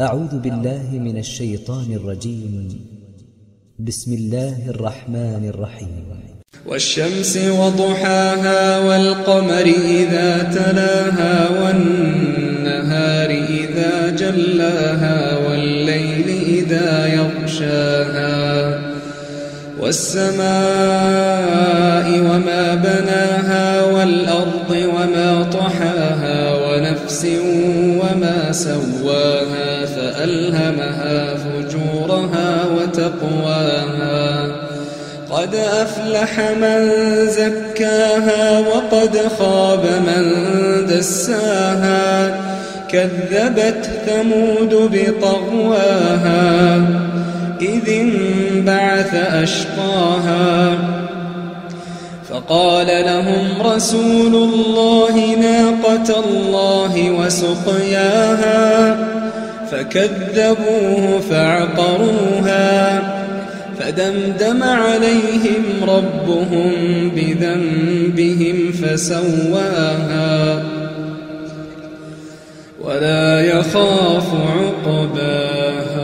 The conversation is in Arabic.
أعوذ بالله من الشيطان الرجيم. بسم الله الرحمن الرحيم. والشمس وضحاها والقمر إذا تلاها والنهار إذا جلاها والليل إذا يغشاها والسماء وما بناها والأرض وما طحاها وما سواها فألهمها فجورها وتقواها. قد أفلح من زكاها وقد خاب من دساها. كذبت ثمود بطغواها إذ انبعث أشقاها. فقال لهم رسول الله الله وسقياها فكذبوه فعقروها فدمدم عليهم ربهم بذنبهم فسواها. ولا يخاف عقباها.